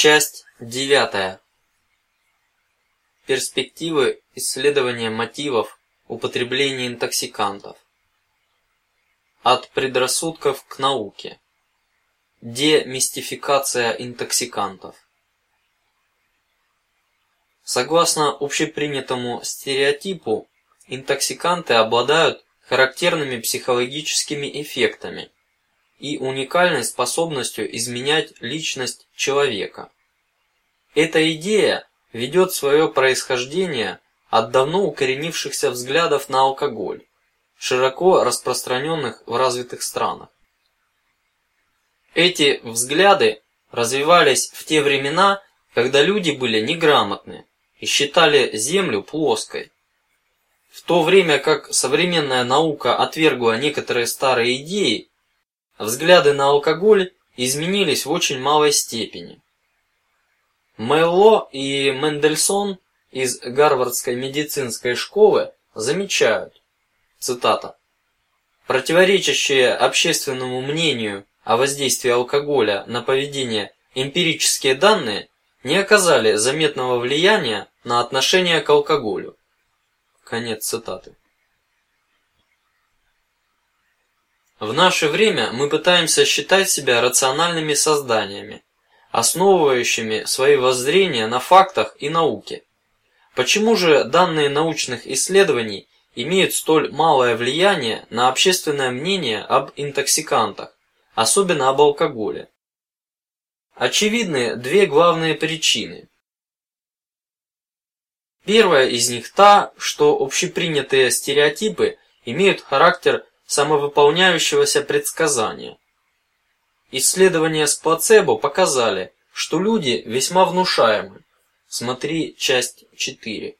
Часть девятая. Перспективы исследования мотивов употребления интоксикантов. От предрассудков к науке. Демистификация интоксикантов. Согласно общепринятому стереотипу, интоксиканты обладают характерными психологическими эффектами и уникальной способностью изменять личность человека. Эта идея ведет свое происхождение от давно укоренившихся взглядов на алкоголь, широко распространенных в развитых странах. Эти взгляды развивались в те времена, когда люди были неграмотны и считали Землю плоской. В то время как современная наука отвергла некоторые старые идеи, взгляды на алкоголь изменились в очень малой степени. Мелло и Мендельсон из Гарвардской медицинской школы замечают, цитата: противоречащие общественному мнению о воздействии алкоголя на поведение эмпирические данные не оказали заметного влияния на отношение к алкоголю. Конец цитаты. В наше время мы пытаемся считать себя рациональными созданиями, основывающими свои воззрения на фактах и науке. Почему же данные научных исследований имеют столь малое влияние на общественное мнение об интоксикантах, особенно об алкоголе? Очевидны две главные причины. Первая из них та, что общепринятые стереотипы имеют характер самовыполняющегося предсказания. Исследования с плацебо показали, что люди весьма внушаемы. Смотри часть 4.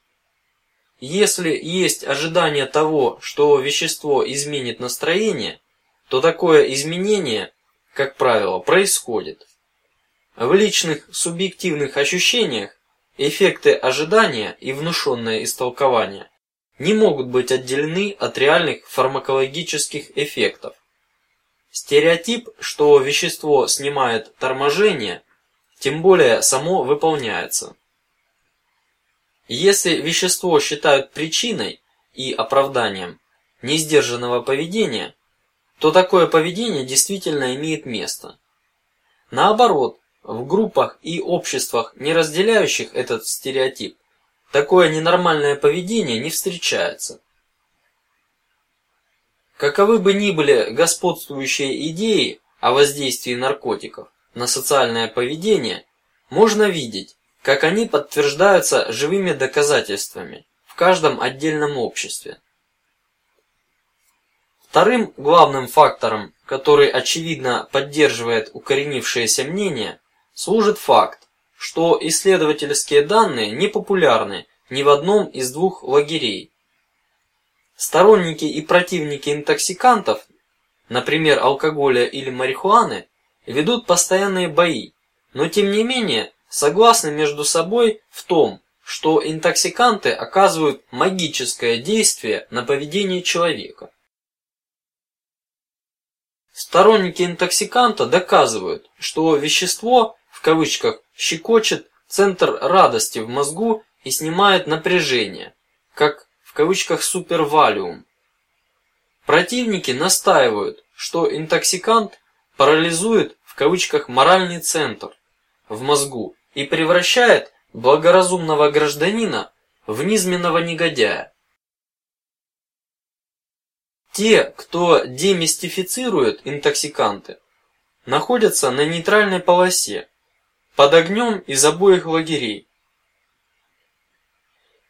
Если есть ожидание того, что вещество изменит настроение, то такое изменение, как правило, происходит. В личных субъективных ощущениях эффекты ожидания и внушенное истолкование не могут быть отделены от реальных фармакологических эффектов. Стереотип, что вещество снимает торможение, тем более само выполняется. Если вещество считают причиной и оправданием несдержанного поведения, то такое поведение действительно имеет место. Наоборот, в группах и обществах, не разделяющих этот стереотип, такое ненормальное поведение не встречается. Каковы бы ни были господствующие идеи о воздействии наркотиков на социальное поведение, можно видеть, как они подтверждаются живыми доказательствами в каждом отдельном обществе. Вторым главным фактором, который очевидно поддерживает укоренившееся мнение, служит факт, что исследовательские данные не популярны ни в одном из двух лагерей. Сторонники и противники интоксикантов, например, алкоголя или марихуаны, ведут постоянные бои, но тем не менее согласны между собой в том, что интоксиканты оказывают магическое действие на поведение человека. Сторонники интоксиканта доказывают, что вещество в кавычках щекочет центр радости в мозгу и снимает напряжение, как в кавычках супервалиум. Противники настаивают, что интоксикант парализует в кавычках моральный центр в мозгу и превращает благоразумного гражданина в низменного негодяя. Те, кто демистифицирует интоксиканты, находятся на нейтральной полосе под огнем из обоих лагерей.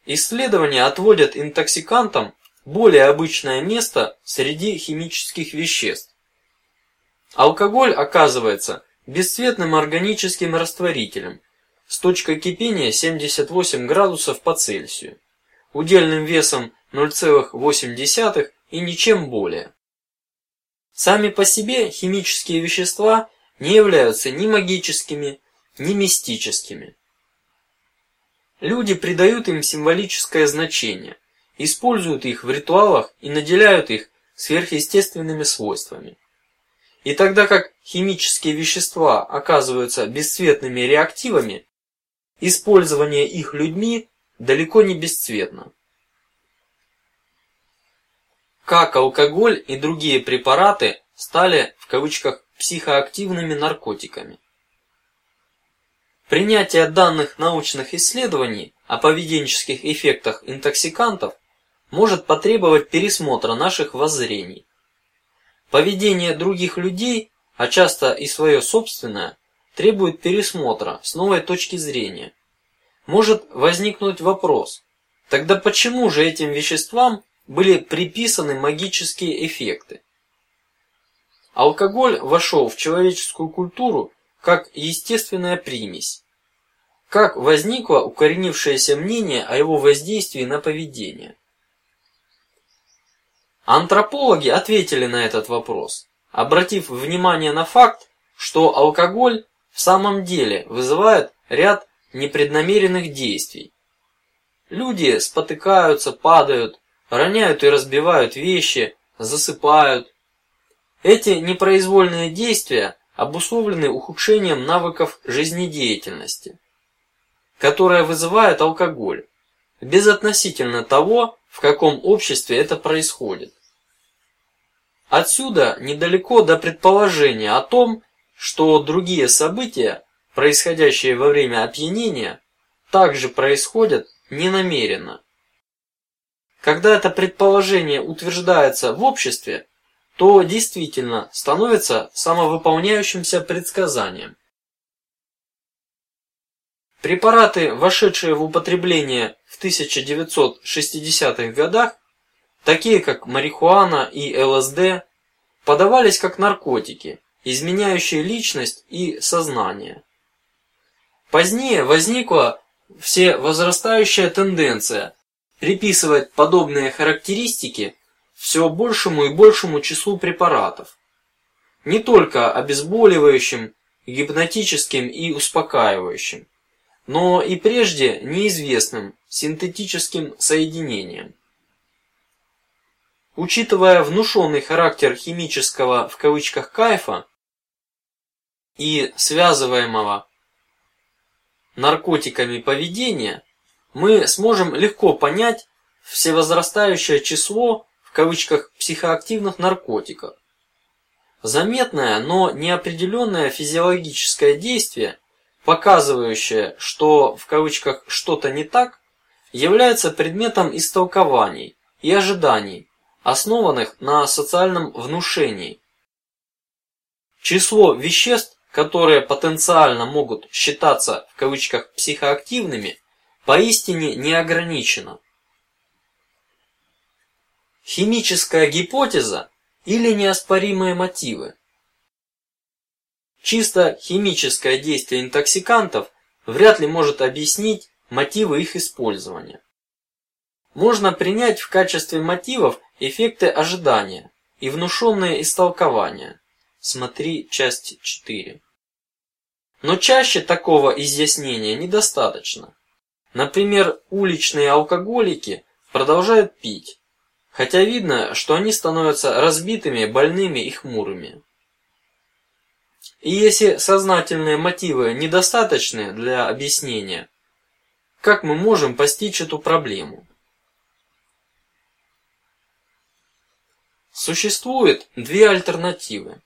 Исследования отводят интоксикантам более обычное место среди химических веществ. Алкоголь оказывается бесцветным органическим растворителем с точкой кипения 78 градусов по Цельсию, удельным весом 0,8 и ничем более. Сами по себе химические вещества не являются ни магическими, ни мистическими. Люди придают им символическое значение, используют их в ритуалах и наделяют их сверхъестественными свойствами. И тогда как химические вещества оказываются бесцветными реактивами, использование их людьми далеко не бесцветно. Как алкоголь и другие препараты стали в кавычках психоактивными наркотиками. Принятие данных научных исследований о поведенческих эффектах интоксикантов может потребовать пересмотра наших воззрений. Поведение других людей, а часто и свое собственное, требует пересмотра с новой точки зрения. Может возникнуть вопрос: тогда почему же этим веществам были приписаны магические эффекты? Алкоголь вошел в человеческую культуру как естественная примесь. Как возникло укоренившееся мнение о его воздействии на поведение? Антропологи ответили на этот вопрос, обратив внимание на факт, что алкоголь в самом деле вызывает ряд непреднамеренных действий. Люди спотыкаются, падают, роняют и разбивают вещи, засыпают. Эти непроизвольные действия обусловлены ухудшением навыков жизнедеятельности, которое вызывает алкоголь, безотносительно того, в каком обществе это происходит. Отсюда недалеко до предположения о том, что другие события, происходящие во время опьянения, также происходят ненамеренно. Когда это предположение утверждается в обществе, то действительно становится самовыполняющимся предсказанием. Препараты, вошедшие в употребление в 1960-х годах, такие как марихуана и ЛСД, подавались как наркотики, изменяющие личность и сознание. Позднее возникла все возрастающая тенденция приписывать подобные характеристики все большему и большему числу препаратов, не только обезболивающим, гипнотическим и успокаивающим, но и прежде неизвестным синтетическим соединением. Учитывая внушенный характер химического в кавычках кайфа и связываемого наркотиками поведения, мы сможем легко понять всевозрастающее число в кавычках психоактивных наркотиков. Заметное, но неопределенное физиологическое действие, показывающее, что в кавычках что-то не так, является предметом истолкований и ожиданий основанных на социальном внушении. Число веществ, которые потенциально могут считаться в кавычках психоактивными, поистине не ограничено. Химическая гипотеза или неоспоримые мотивы. Чисто химическое действие интоксикантов вряд ли может объяснить мотивы их использования. Можно принять в качестве мотивов эффекты ожидания и внушенные истолкования. Смотри часть 4. Но чаще такого изъяснения недостаточно. Например, уличные алкоголики продолжают пить, хотя видно, что они становятся разбитыми, больными и хмурыми. И если сознательные мотивы недостаточны для объяснения, как мы можем постичь эту проблему? Существует две альтернативы.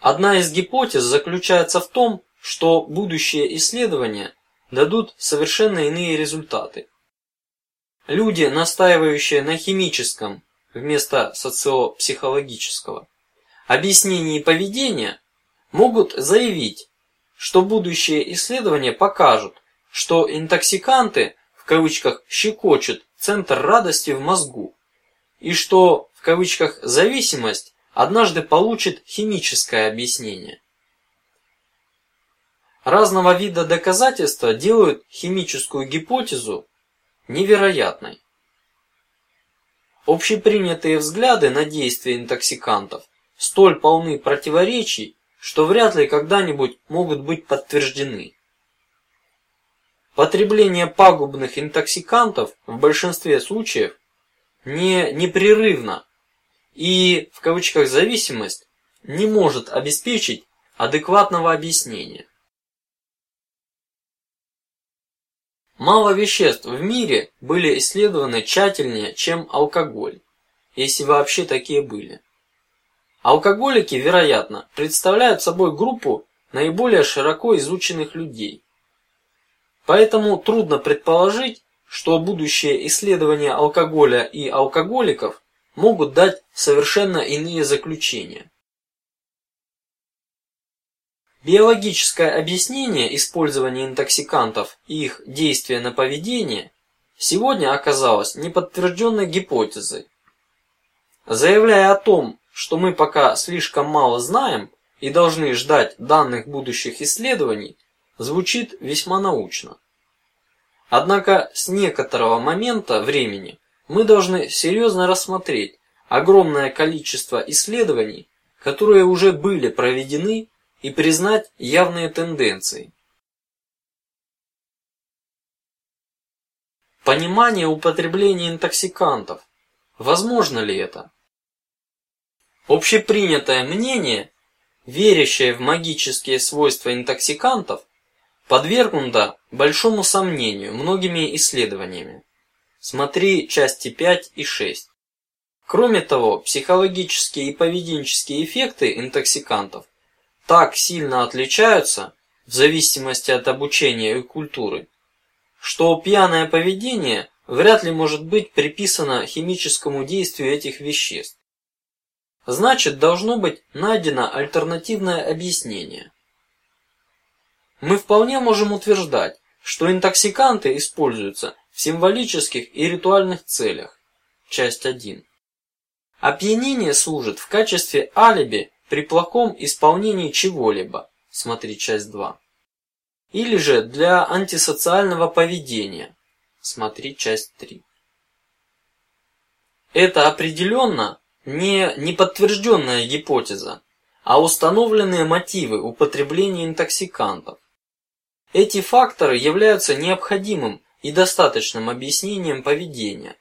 Одна из гипотез заключается в том, что будущие исследования дадут совершенно иные результаты. Люди, настаивающие на химическом вместо социопсихологического объяснения поведения, могут заявить, что будущие исследования покажут, что интоксиканты в кавычках щекочут центр радости в мозгу, и что в кавычках зависимость однажды получит химическое объяснение. Разного вида доказательства делают химическую гипотезу невероятной. Общепринятые взгляды на действия интоксикантов столь полны противоречий, что вряд ли когда-нибудь могут быть подтверждены. Потребление пагубных интоксикантов в большинстве случаев не непрерывно и в кавычках зависимость не может обеспечить адекватного объяснения. Мало веществ в мире были исследованы тщательнее, чем алкоголь, если вообще такие были. Алкоголики, вероятно, представляют собой группу наиболее широко изученных людей. Поэтому трудно предположить, что будущие исследования алкоголя и алкоголиков могут дать совершенно иные заключения. Биологическое объяснение использования интоксикантов и их действия на поведение сегодня оказалось неподтвержденной гипотезой. Заявляя о том, что мы пока слишком мало знаем и должны ждать данных будущих исследований, звучит весьма научно. Однако с некоторого момента времени мы должны серьезно рассмотреть огромное количество исследований, которые уже были проведены и признать явные тенденции. Понимание употребления интоксикантов. Возможно ли это? Общепринятое мнение, верящее в магические свойства интоксикантов, подвергнуто большому сомнению многими исследованиями. Смотри части 5 и 6. Кроме того, психологические и поведенческие эффекты интоксикантов так сильно отличаются в зависимости от обучения и культуры, что пьяное поведение вряд ли может быть приписано химическому действию этих веществ. Значит, должно быть найдено альтернативное объяснение. Мы вполне можем утверждать, что интоксиканты используются в символических и ритуальных целях. Часть 1. Опьянение служит в качестве алиби при плохом исполнении чего-либо, смотри часть 2. Или же для антисоциального поведения, смотри часть 3. Это определенно не неподтвержденная гипотеза, а установленные мотивы употребления интоксикантов. Эти факторы являются необходимым и достаточным объяснением поведения,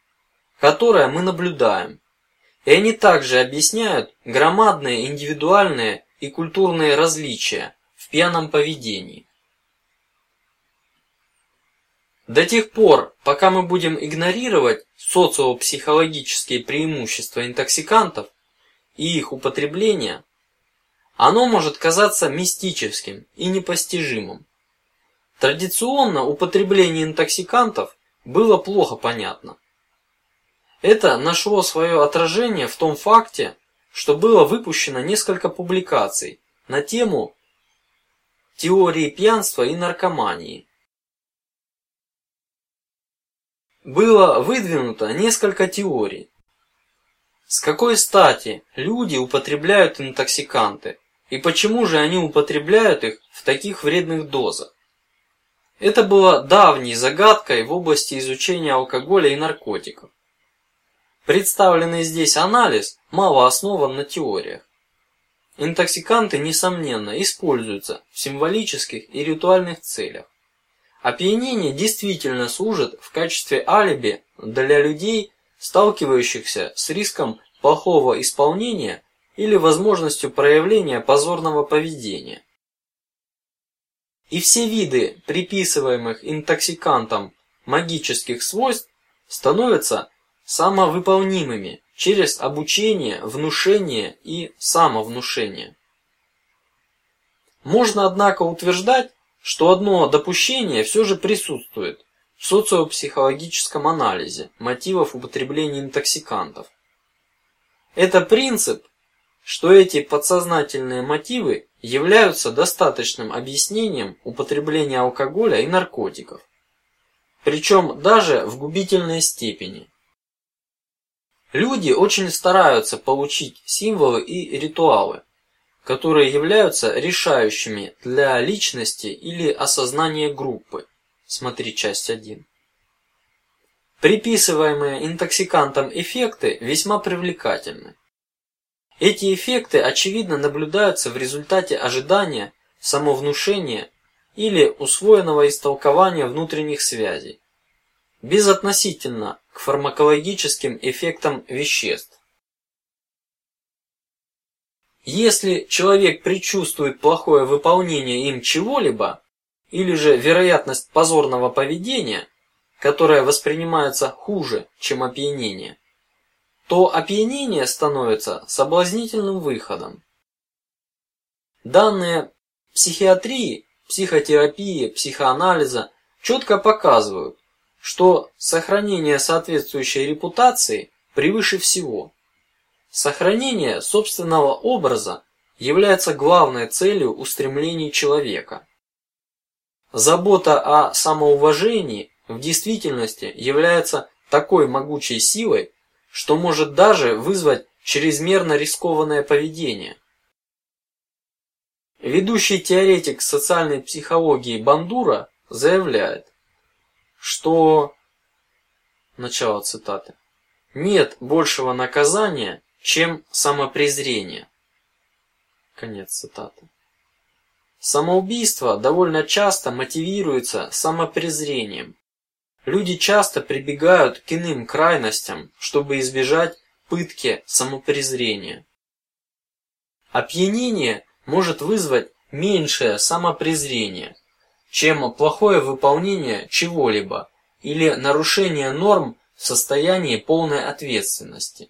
которое мы наблюдаем и они также объясняют громадные индивидуальные и культурные различия в пьяном поведении. До тех пор, пока мы будем игнорировать социопсихологические преимущества интоксикантов и их употребления, оно может казаться мистическим и непостижимым. Традиционно употребление интоксикантов было плохо понятно. Это нашло свое отражение в том факте, что было выпущено несколько публикаций на тему теории пьянства и наркомании. Было выдвинуто несколько теорий. С какой стати люди употребляют интоксиканты и почему же они употребляют их в таких вредных дозах? Это было давней загадкой в области изучения алкоголя и наркотиков. Представленный здесь анализ мало основан на теориях. Интоксиканты несомненно используются в символических и ритуальных целях. Опьянение действительно служит в качестве алиби для людей, сталкивающихся с риском плохого исполнения или возможностью проявления позорного поведения. И все виды приписываемых интоксикантам магических свойств становятся самовыполнимыми через обучение, внушение и самовнушение. Можно, однако, утверждать, что одно допущение все же присутствует в социопсихологическом анализе мотивов употребления интоксикантов. Это принцип, что эти подсознательные мотивы являются достаточным объяснением употребления алкоголя и наркотиков, причем даже в губительной степени. Люди очень стараются получить символы и ритуалы, которые являются решающими для личности или осознания группы. Смотри часть 1. Приписываемые интоксикантам эффекты весьма привлекательны. Эти эффекты очевидно наблюдаются в результате ожидания, самовнушения или усвоенного истолкования внутренних связей безотносительно к фармакологическим эффектам веществ. Если человек предчувствует плохое выполнение им чего-либо, или же вероятность позорного поведения, которое воспринимается хуже, чем опьянение, то опьянение становится соблазнительным выходом. Данные психиатрии, психотерапии, психоанализа четко показывают, что сохранение соответствующей репутации превыше всего. Сохранение собственного образа является главной целью устремлений человека. Забота о самоуважении в действительности является такой могучей силой, что может даже вызвать чрезмерно рискованное поведение. Ведущий теоретик социальной психологии Бандура заявляет, что начало цитаты нет большего наказания, чем самопрезрение. Конец цитаты. Самоубийство довольно часто мотивируется самопрезрением. Люди часто прибегают к иным крайностям, чтобы избежать пытки самопрезрения. Опьянение может вызвать меньшее самопрезрение, чем плохое выполнение чего-либо или нарушение норм в состоянии полной ответственности.